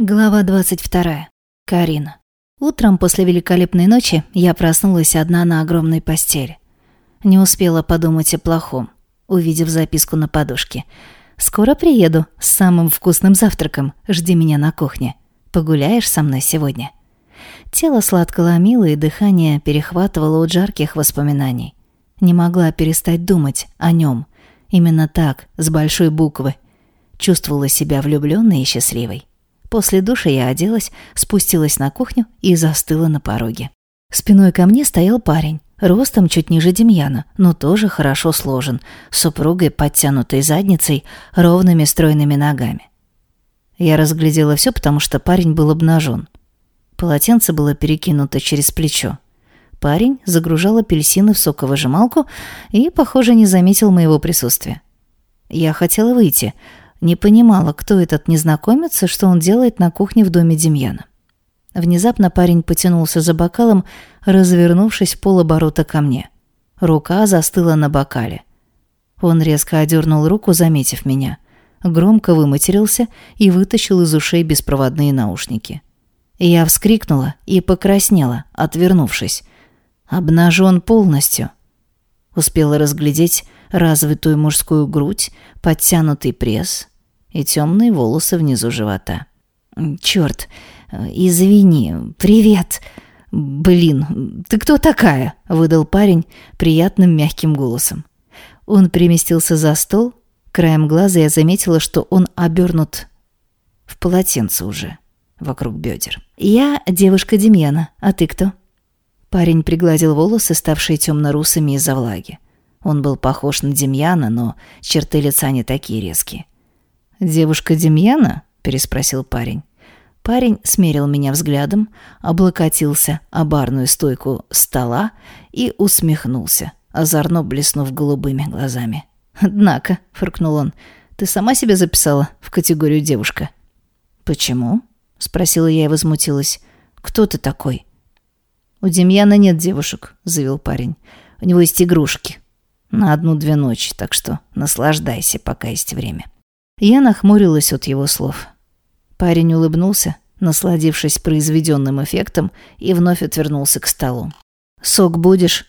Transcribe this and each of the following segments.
Глава 22. Карина. Утром после великолепной ночи я проснулась одна на огромной постели. Не успела подумать о плохом, увидев записку на подушке. «Скоро приеду с самым вкусным завтраком. Жди меня на кухне. Погуляешь со мной сегодня?» Тело сладко ломило, и дыхание перехватывало от жарких воспоминаний. Не могла перестать думать о нем. Именно так, с большой буквы. Чувствовала себя влюбленной и счастливой. После душа я оделась, спустилась на кухню и застыла на пороге. Спиной ко мне стоял парень, ростом чуть ниже Демьяна, но тоже хорошо сложен, с супругой подтянутой задницей, ровными стройными ногами. Я разглядела все, потому что парень был обнажен. Полотенце было перекинуто через плечо. Парень загружал апельсины в соковыжималку и, похоже, не заметил моего присутствия. Я хотела выйти, не понимала, кто этот незнакомец и что он делает на кухне в доме Демьяна. Внезапно парень потянулся за бокалом, развернувшись полоборота ко мне. Рука застыла на бокале. Он резко одернул руку, заметив меня. Громко выматерился и вытащил из ушей беспроводные наушники. Я вскрикнула и покраснела, отвернувшись. Обнажен полностью. Успела разглядеть развитую мужскую грудь, подтянутый пресс и темные волосы внизу живота. «Черт, извини, привет!» «Блин, ты кто такая?» – выдал парень приятным мягким голосом. Он переместился за стол. Краем глаза я заметила, что он обернут в полотенце уже вокруг бедер. «Я девушка Демьяна, а ты кто?» Парень пригладил волосы, ставшие темно-русыми из-за влаги. Он был похож на Демьяна, но черты лица не такие резкие. «Девушка Демьяна?» – переспросил парень. Парень смерил меня взглядом, облокотился о барную стойку стола и усмехнулся, озорно блеснув голубыми глазами. «Однако», — фыркнул он, — «ты сама себя записала в категорию девушка?» «Почему?» — спросила я и возмутилась. «Кто ты такой?» «У Демьяна нет девушек», — заявил парень. «У него есть игрушки. На одну-две ночи, так что наслаждайся, пока есть время». Я нахмурилась от его слов. Парень улыбнулся, насладившись произведенным эффектом, и вновь отвернулся к столу. «Сок будешь?»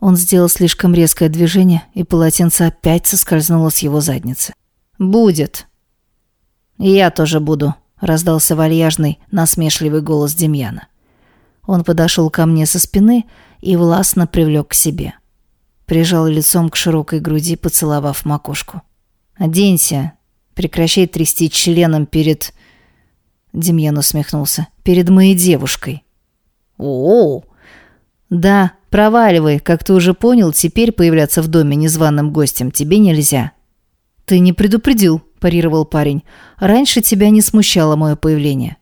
Он сделал слишком резкое движение, и полотенце опять соскользнуло с его задницы. «Будет». «Я тоже буду», — раздался вальяжный, насмешливый голос Демьяна. Он подошел ко мне со спины и властно привлек к себе. Прижал лицом к широкой груди, поцеловав макушку. «Оденься. Прекращай трясти членом перед...» Демьян усмехнулся. «Перед моей девушкой». «О-о-о!» «Да, проваливай. Как ты уже понял, теперь появляться в доме незваным гостем тебе нельзя». «Ты не предупредил», – парировал парень. «Раньше тебя не смущало мое появление».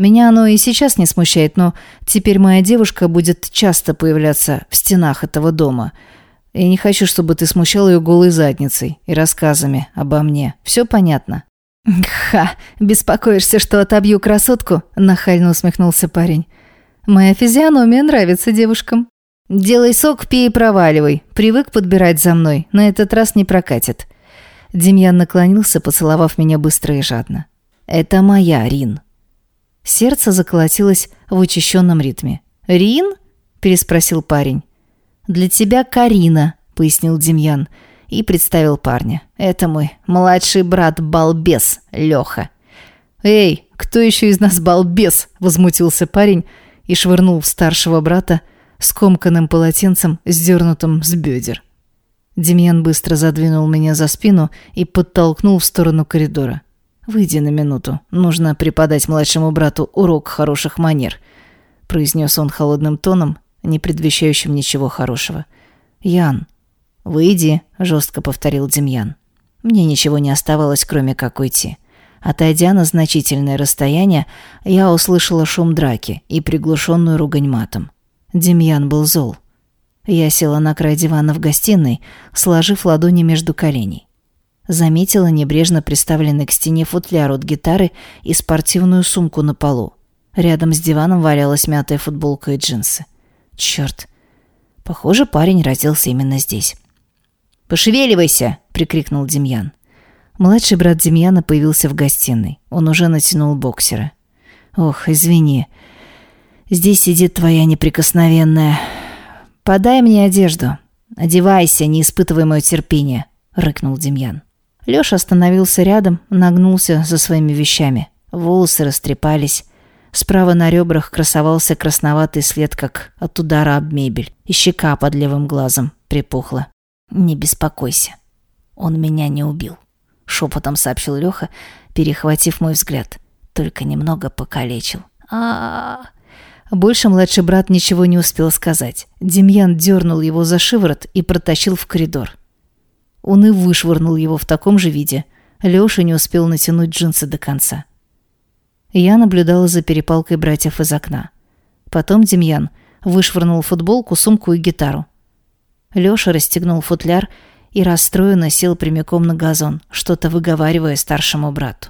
Меня оно и сейчас не смущает, но теперь моя девушка будет часто появляться в стенах этого дома. Я не хочу, чтобы ты смущал ее голой задницей и рассказами обо мне. Все понятно?» «Ха, беспокоишься, что отобью красотку?» – нахально усмехнулся парень. «Моя физиономия нравится девушкам». «Делай сок, пей и проваливай. Привык подбирать за мной. На этот раз не прокатит». Демьян наклонился, поцеловав меня быстро и жадно. «Это моя, Рин». Сердце заколотилось в учащенном ритме. «Рин?» – переспросил парень. «Для тебя Карина», – пояснил Демьян и представил парня. «Это мой младший брат Балбес, Леха». «Эй, кто еще из нас балбес?» – возмутился парень и швырнул в старшего брата скомканным полотенцем, сдернутым с бедер. Демьян быстро задвинул меня за спину и подтолкнул в сторону коридора. «Выйди на минуту. Нужно преподать младшему брату урок хороших манер», — произнес он холодным тоном, не предвещающим ничего хорошего. «Ян, выйди», — жестко повторил Демьян. Мне ничего не оставалось, кроме как уйти. Отойдя на значительное расстояние, я услышала шум драки и приглушенную ругань матом. Демьян был зол. Я села на край дивана в гостиной, сложив ладони между коленей. Заметила небрежно приставленный к стене футляр от гитары и спортивную сумку на полу. Рядом с диваном валялась мятая футболка и джинсы. Черт. Похоже, парень родился именно здесь. «Пошевеливайся!» — прикрикнул Демьян. Младший брат Демьяна появился в гостиной. Он уже натянул боксера. «Ох, извини. Здесь сидит твоя неприкосновенная. Подай мне одежду. Одевайся, не испытывай мое терпение», — рыкнул Демьян. Лёша остановился рядом, нагнулся за своими вещами. Волосы растрепались. Справа на ребрах красовался красноватый след, как от удара об мебель, и щека под левым глазом припухла. «Не беспокойся, он меня не убил», — шепотом сообщил Леха, перехватив мой взгляд. Только немного покалечил. -а, -а. Больше младший брат ничего не успел сказать. Демьян дернул его за шиворот и протащил в коридор. Он и вышвырнул его в таком же виде. Леша не успел натянуть джинсы до конца. Я наблюдала за перепалкой братьев из окна. Потом Демьян вышвырнул футболку, сумку и гитару. Лёша расстегнул футляр и расстроенно сел прямиком на газон, что-то выговаривая старшему брату.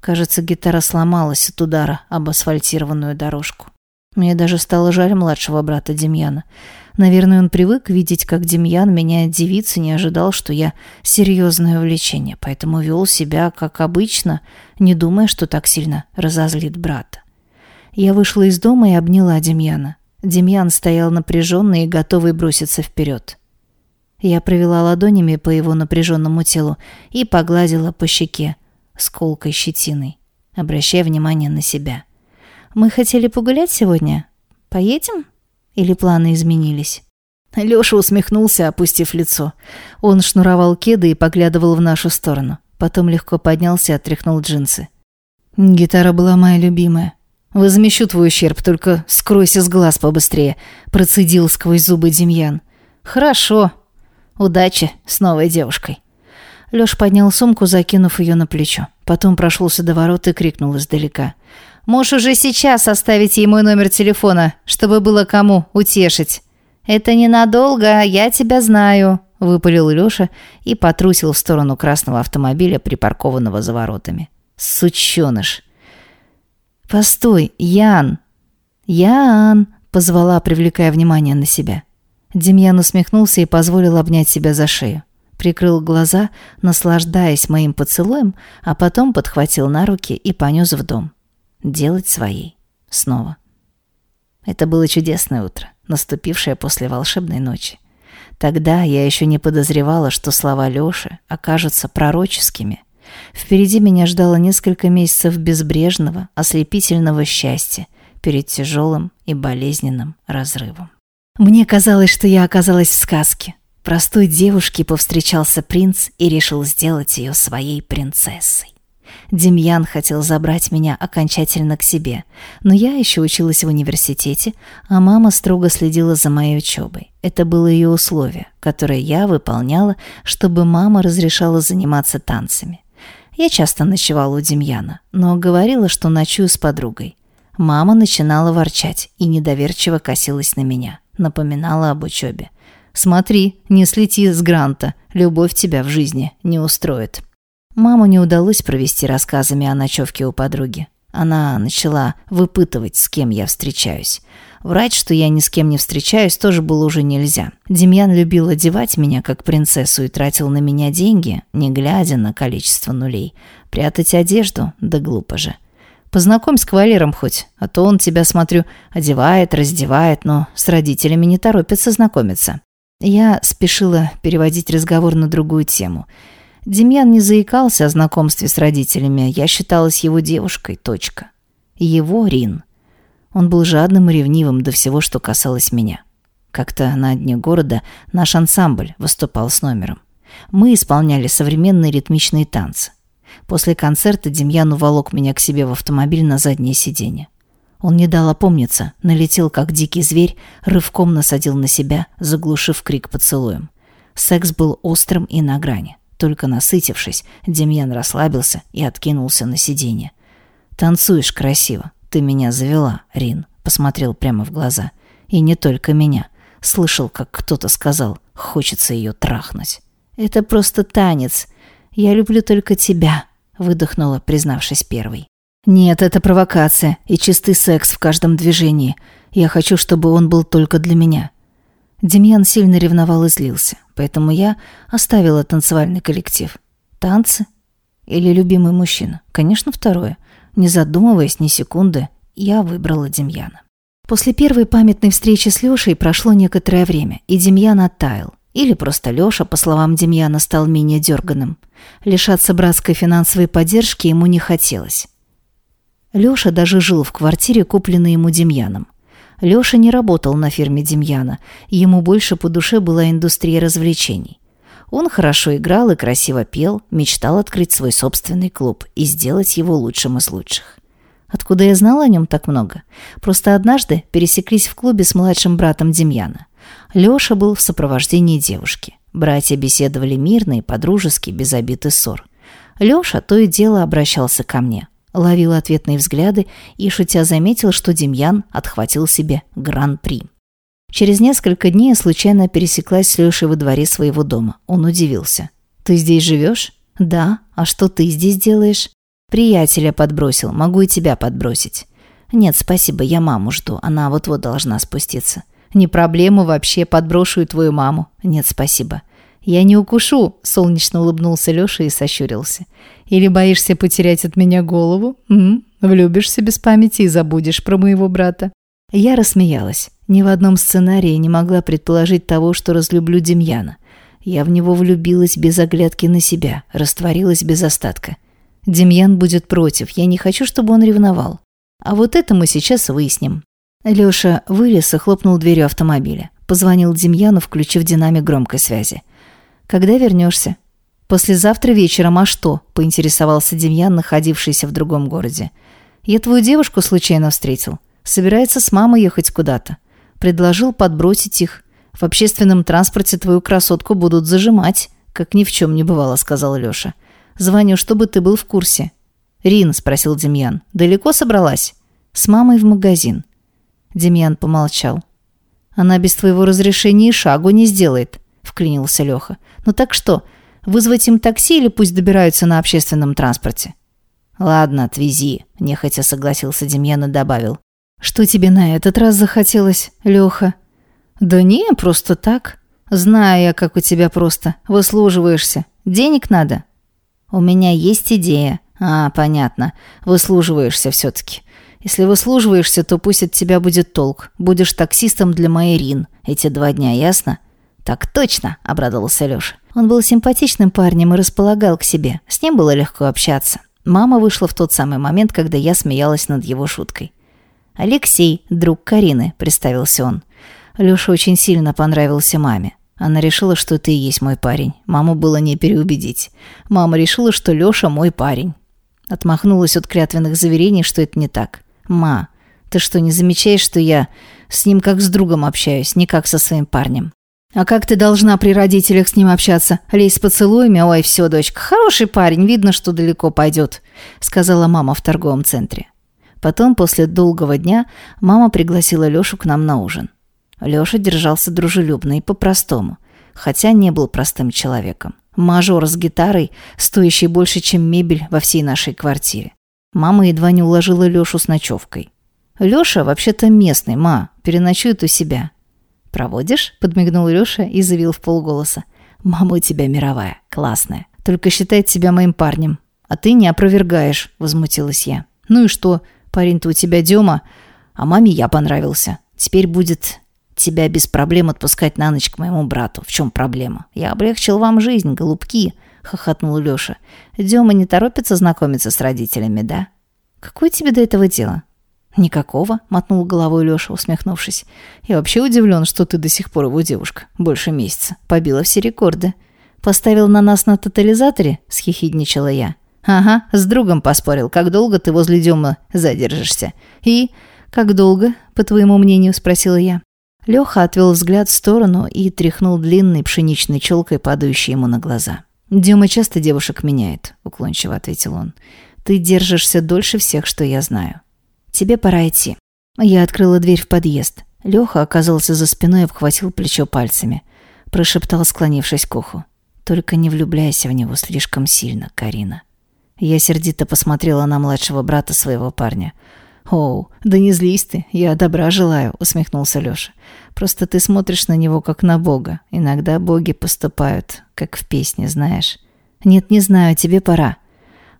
Кажется, гитара сломалась от удара об асфальтированную дорожку. Мне даже стало жаль младшего брата Демьяна. Наверное, он привык видеть, как Демьян меняет девиц и не ожидал, что я серьезное увлечение, поэтому вел себя, как обычно, не думая, что так сильно разозлит брата. Я вышла из дома и обняла Демьяна. Демьян стоял напряженный и готовый броситься вперед. Я провела ладонями по его напряженному телу и погладила по щеке с колкой щетиной, обращая внимание на себя. Мы хотели погулять сегодня. Поедем? Или планы изменились?» Лёша усмехнулся, опустив лицо. Он шнуровал кеды и поглядывал в нашу сторону. Потом легко поднялся и отряхнул джинсы. «Гитара была моя любимая. Возмещу твой ущерб, только скройся с глаз побыстрее», – процедил сквозь зубы Демьян. «Хорошо. Удачи с новой девушкой». Лёш поднял сумку, закинув её на плечо. Потом прошелся до ворот и крикнул издалека. Можешь уже сейчас оставить ей мой номер телефона, чтобы было кому утешить». «Это ненадолго, я тебя знаю», – выпалил Лёша и потрусил в сторону красного автомобиля, припаркованного за воротами. «Сучёныш!» «Постой, Ян!» «Ян!» – позвала, привлекая внимание на себя. Демьян усмехнулся и позволил обнять себя за шею. Прикрыл глаза, наслаждаясь моим поцелуем, а потом подхватил на руки и понёс в дом делать своей. Снова. Это было чудесное утро, наступившее после волшебной ночи. Тогда я еще не подозревала, что слова Лёши окажутся пророческими. Впереди меня ждало несколько месяцев безбрежного, ослепительного счастья перед тяжелым и болезненным разрывом. Мне казалось, что я оказалась в сказке. Простой девушке повстречался принц и решил сделать ее своей принцессой. Демьян хотел забрать меня окончательно к себе, но я еще училась в университете, а мама строго следила за моей учебой. Это было ее условие, которое я выполняла, чтобы мама разрешала заниматься танцами. Я часто ночевала у Демьяна, но говорила, что ночую с подругой. Мама начинала ворчать и недоверчиво косилась на меня, напоминала об учебе. «Смотри, не слети с гранта, любовь тебя в жизни не устроит». Маму не удалось провести рассказами о ночевке у подруги. Она начала выпытывать, с кем я встречаюсь. Врать, что я ни с кем не встречаюсь, тоже было уже нельзя. Демьян любил одевать меня как принцессу и тратил на меня деньги, не глядя на количество нулей. Прятать одежду? Да глупо же. Познакомь с кавалером хоть, а то он тебя, смотрю, одевает, раздевает, но с родителями не торопится знакомиться. Я спешила переводить разговор на другую тему – Демьян не заикался о знакомстве с родителями, я считалась его девушкой, точка. Его Рин. Он был жадным и ревнивым до всего, что касалось меня. Как-то на дне города наш ансамбль выступал с номером. Мы исполняли современные ритмичные танцы. После концерта Демьян уволок меня к себе в автомобиль на заднее сиденье. Он не дал опомниться, налетел как дикий зверь, рывком насадил на себя, заглушив крик поцелуем. Секс был острым и на грани. Только насытившись, Демьян расслабился и откинулся на сиденье. «Танцуешь красиво. Ты меня завела, Рин», — посмотрел прямо в глаза. «И не только меня. Слышал, как кто-то сказал, хочется ее трахнуть». «Это просто танец. Я люблю только тебя», — выдохнула, признавшись первой. «Нет, это провокация и чистый секс в каждом движении. Я хочу, чтобы он был только для меня. Демьян сильно ревновал и злился, поэтому я оставила танцевальный коллектив. Танцы или любимый мужчина? Конечно, второе. Не задумываясь ни секунды, я выбрала Демьяна. После первой памятной встречи с Лешей прошло некоторое время, и Демьян оттаял. Или просто Леша, по словам Демьяна, стал менее дерганым. Лишаться братской финансовой поддержки ему не хотелось. Леша даже жил в квартире, купленной ему Демьяном. Леша не работал на фирме Демьяна, ему больше по душе была индустрия развлечений. Он хорошо играл и красиво пел, мечтал открыть свой собственный клуб и сделать его лучшим из лучших. Откуда я знала о нем так много? Просто однажды пересеклись в клубе с младшим братом Демьяна. Лёша был в сопровождении девушки. Братья беседовали мирно и подружески, без обид и ссор. Лёша то и дело обращался ко мне. Ловил ответные взгляды и, шутя, заметил, что Демьян отхватил себе гран-при. Через несколько дней я случайно пересеклась с Лёшей во дворе своего дома. Он удивился. «Ты здесь живешь?» «Да. А что ты здесь делаешь?» «Приятеля подбросил. Могу и тебя подбросить». «Нет, спасибо, я маму жду. Она вот-вот должна спуститься». Не проблема вообще, подброшу и твою маму. Нет, спасибо. Я не укушу, солнечно улыбнулся Лёша и сощурился. Или боишься потерять от меня голову? М? Влюбишься без памяти и забудешь про моего брата. Я рассмеялась. Ни в одном сценарии не могла предположить того, что разлюблю Демьяна. Я в него влюбилась без оглядки на себя, растворилась без остатка. Демьян будет против, я не хочу, чтобы он ревновал. А вот это мы сейчас выясним. Лёша вылез и хлопнул дверью автомобиля. Позвонил Демьяну, включив динамик громкой связи. «Когда вернешься?» «Послезавтра вечером, а что?» – поинтересовался Демьян, находившийся в другом городе. «Я твою девушку случайно встретил. Собирается с мамой ехать куда-то. Предложил подбросить их. В общественном транспорте твою красотку будут зажимать, как ни в чем не бывало», – сказал Лёша. «Звоню, чтобы ты был в курсе». «Рин», – спросил Демьян, – «далеко собралась?» «С мамой в магазин». Демьян помолчал. «Она без твоего разрешения и шагу не сделает», — вклинился Леха. «Ну так что, вызвать им такси или пусть добираются на общественном транспорте?» «Ладно, отвези», — нехотя согласился Демьян и добавил. «Что тебе на этот раз захотелось, Леха?» «Да не, просто так. Знаю я, как у тебя просто. Выслуживаешься. Денег надо?» «У меня есть идея». «А, понятно. Выслуживаешься все-таки. Если выслуживаешься, то пусть от тебя будет толк. Будешь таксистом для моей Рин эти два дня, ясно?» «Так точно!» – обрадовался Лёша. Он был симпатичным парнем и располагал к себе. С ним было легко общаться. Мама вышла в тот самый момент, когда я смеялась над его шуткой. «Алексей, друг Карины», – представился он. Лёша очень сильно понравился маме. Она решила, что ты и есть мой парень. Маму было не переубедить. Мама решила, что Лёша мой парень. Отмахнулась от клятвенных заверений, что это не так. «Ма, ты что, не замечаешь, что я с ним как с другом общаюсь, не как со своим парнем?» «А как ты должна при родителях с ним общаться? Лезь с поцелуями? Ой, все, дочка, хороший парень, видно, что далеко пойдет», — сказала мама в торговом центре. Потом, после долгого дня, мама пригласила Лешу к нам на ужин. Леша держался дружелюбно и по-простому, хотя не был простым человеком. Мажор с гитарой, стоящий больше, чем мебель во всей нашей квартире. Мама едва не уложила Лёшу с ночевкой. «Лёша вообще-то местный, ма, переночует у себя». «Проводишь?» – подмигнул Лёша и заявил в полголоса. «Мама у тебя мировая, классная. Только считает себя моим парнем. А ты не опровергаешь», – возмутилась я. «Ну и что? Парень-то у тебя Дема, а маме я понравился. Теперь будет тебя без проблем отпускать на ночь к моему брату. В чем проблема? Я облегчил вам жизнь, голубки». — хохотнул Лёша. «Дема не торопится знакомиться с родителями, да?» «Какое тебе до этого дело?» «Никакого», — мотнул головой Лёша, усмехнувшись. «Я вообще удивлен, что ты до сих пор его девушка. Больше месяца. Побила все рекорды. Поставил на нас на тотализаторе?» — схихидничала я. «Ага, с другом поспорил. Как долго ты возле Демы задержишься?» «И как долго, по твоему мнению?» — спросила я. Лёха отвел взгляд в сторону и тряхнул длинной пшеничной челкой, падающей ему на глаза. «Дема часто девушек меняет», — уклончиво ответил он. «Ты держишься дольше всех, что я знаю. Тебе пора идти». Я открыла дверь в подъезд. Леха оказался за спиной и обхватил плечо пальцами. Прошептал, склонившись к уху. «Только не влюбляйся в него слишком сильно, Карина». Я сердито посмотрела на младшего брата своего парня. «Оу, да не злись ты, я добра желаю», — усмехнулся Лёша. «Просто ты смотришь на него как на Бога. Иногда боги поступают, как в песне, знаешь». «Нет, не знаю, тебе пора».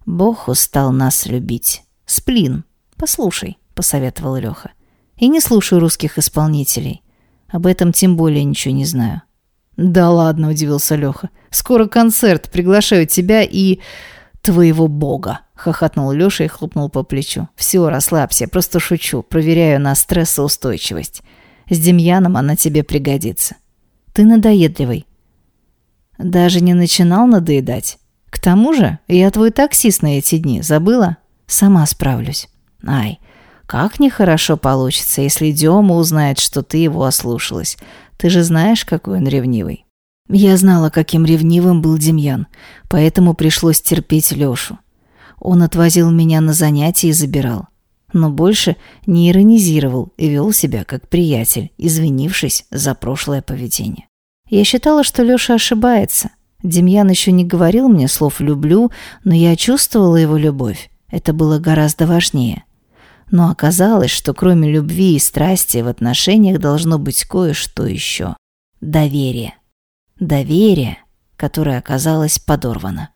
Бог устал нас любить. Сплин. Послушай, посоветовал Леха. И не слушай русских исполнителей. Об этом тем более ничего не знаю. Да ладно, удивился Леха. Скоро концерт, приглашаю тебя и твоего бога, хохотнул Леша и хлопнул по плечу. Все, расслабься, просто шучу, проверяю на стрессоустойчивость. С Демьяном она тебе пригодится. Ты надоедливый. Даже не начинал надоедать. К тому же, я твой таксист на эти дни, забыла? Сама справлюсь. Ай, как нехорошо получится, если Дема узнает, что ты его ослушалась. Ты же знаешь, какой он ревнивый. Я знала, каким ревнивым был Демьян, поэтому пришлось терпеть Лёшу. Он отвозил меня на занятия и забирал. Но больше не иронизировал и вел себя как приятель, извинившись за прошлое поведение. Я считала, что Лёша ошибается. Демьян еще не говорил мне слов «люблю», но я чувствовала его любовь. Это было гораздо важнее. Но оказалось, что кроме любви и страсти в отношениях должно быть кое-что еще. Доверие. Доверие, которое оказалось подорвано.